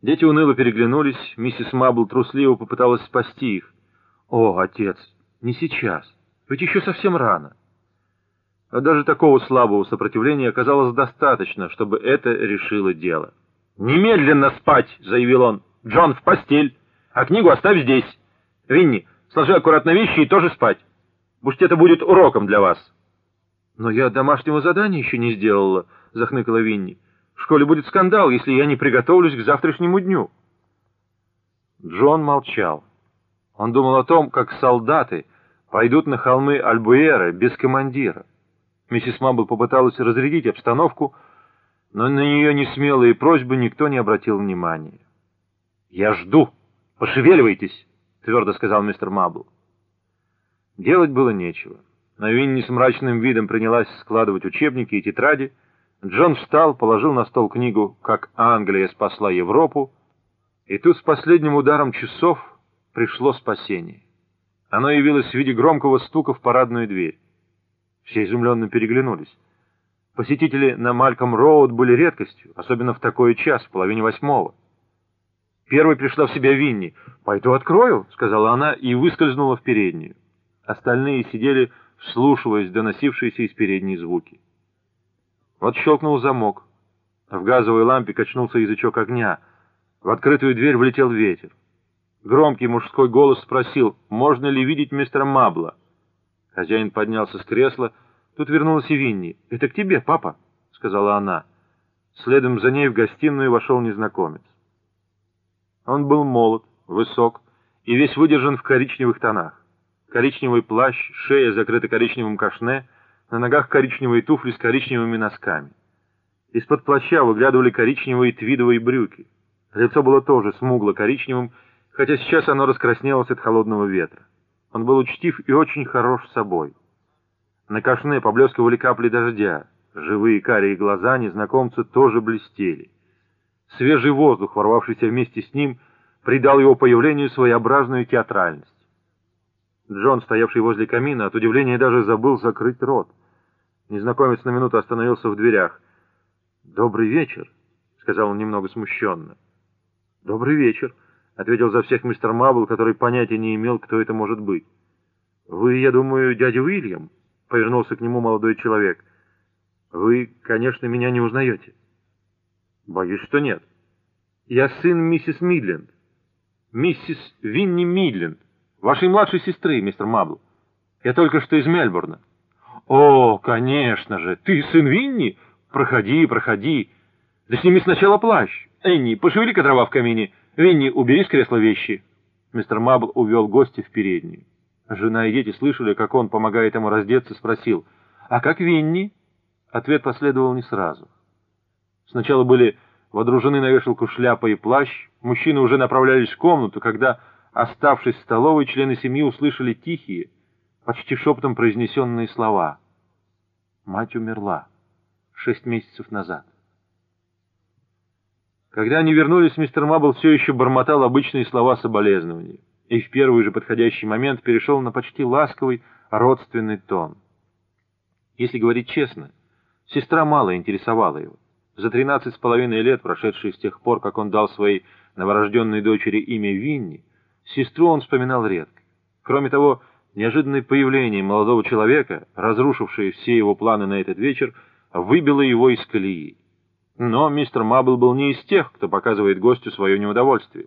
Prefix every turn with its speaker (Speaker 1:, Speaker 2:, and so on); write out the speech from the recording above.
Speaker 1: Дети уныло переглянулись, миссис Мабл трусливо попыталась спасти их. «О, отец, не сейчас, ведь еще совсем рано». А даже такого слабого сопротивления оказалось достаточно, чтобы это решило дело. «Немедленно спать!» — заявил он. «Джон, в постель! А книгу оставь здесь! Винни, сложи аккуратно вещи и тоже спать! Пусть это будет уроком для вас!» «Но я домашнего задания еще не сделала», — захныкала Винни. В школе будет скандал, если я не приготовлюсь к завтрашнему дню. Джон молчал. Он думал о том, как солдаты пойдут на холмы Альбуэра без командира. Миссис Мабл попыталась разрядить обстановку, но на нее несмелые просьбы никто не обратил внимания. «Я жду! Пошевеливайтесь!» — твердо сказал мистер Мабл. Делать было нечего. Но Винни с мрачным видом принялась складывать учебники и тетради, Джон встал, положил на стол книгу «Как Англия спасла Европу», и тут с последним ударом часов пришло спасение. Оно явилось в виде громкого стука в парадную дверь. Все изумленно переглянулись. Посетители на Мальком-Роуд были редкостью, особенно в такой час, в половине восьмого. Первой пришла в себя Винни. «Пойду открою», — сказала она и выскользнула в переднюю. Остальные сидели, вслушиваясь доносившиеся из передней звуки. Вот щелкнул замок. В газовой лампе качнулся язычок огня. В открытую дверь влетел ветер. Громкий мужской голос спросил, можно ли видеть мистера Мабла. Хозяин поднялся с кресла. Тут вернулась и Винни. «Это к тебе, папа», — сказала она. Следом за ней в гостиную вошел незнакомец. Он был молод, высок и весь выдержан в коричневых тонах. Коричневый плащ, шея закрыта коричневым кашне — на ногах коричневые туфли с коричневыми носками. Из-под плаща выглядывали коричневые твидовые брюки. Лицо было тоже смугло-коричневым, хотя сейчас оно раскраснелось от холодного ветра. Он был учтив и очень хорош собой. На кашне поблескивали капли дождя. Живые карие глаза незнакомца тоже блестели. Свежий воздух, ворвавшийся вместе с ним, придал его появлению своеобразную театральность. Джон, стоявший возле камина, от удивления даже забыл закрыть рот. Незнакомец на минуту остановился в дверях. «Добрый вечер», — сказал он немного смущенно. «Добрый вечер», — ответил за всех мистер Мабл, который понятия не имел, кто это может быть. «Вы, я думаю, дядя Уильям?» — повернулся к нему молодой человек. «Вы, конечно, меня не узнаете». «Боюсь, что нет. Я сын миссис Мидленд. Миссис Винни Мидленд, вашей младшей сестры, мистер Мабл. Я только что из Мельбурна». «О, конечно же! Ты сын Винни? Проходи, проходи. Да сними сначала плащ. Энни, пошевели-ка дрова в камине. Винни, убери с кресла вещи». Мистер Мабл увел гостя в переднюю. Жена и дети слышали, как он, помогает ему раздеться, спросил, «А как Винни?» Ответ последовал не сразу. Сначала были водружены на вешалку шляпа и плащ, мужчины уже направлялись в комнату, когда, оставшись в столовой, члены семьи услышали тихие, почти шепотом произнесенные слова. Мать умерла шесть месяцев назад. Когда они вернулись, мистер Мабл все еще бормотал обычные слова соболезнования и в первый же подходящий момент перешел на почти ласковый родственный тон. Если говорить честно, сестра мало интересовала его. За тринадцать с половиной лет, прошедшие с тех пор, как он дал своей новорожденной дочери имя Винни, сестру он вспоминал редко. Кроме того, Неожиданное появление молодого человека, разрушившее все его планы на этот вечер, выбило его из колеи. Но мистер Мабл был не из тех, кто показывает гостю свое неудовольствие.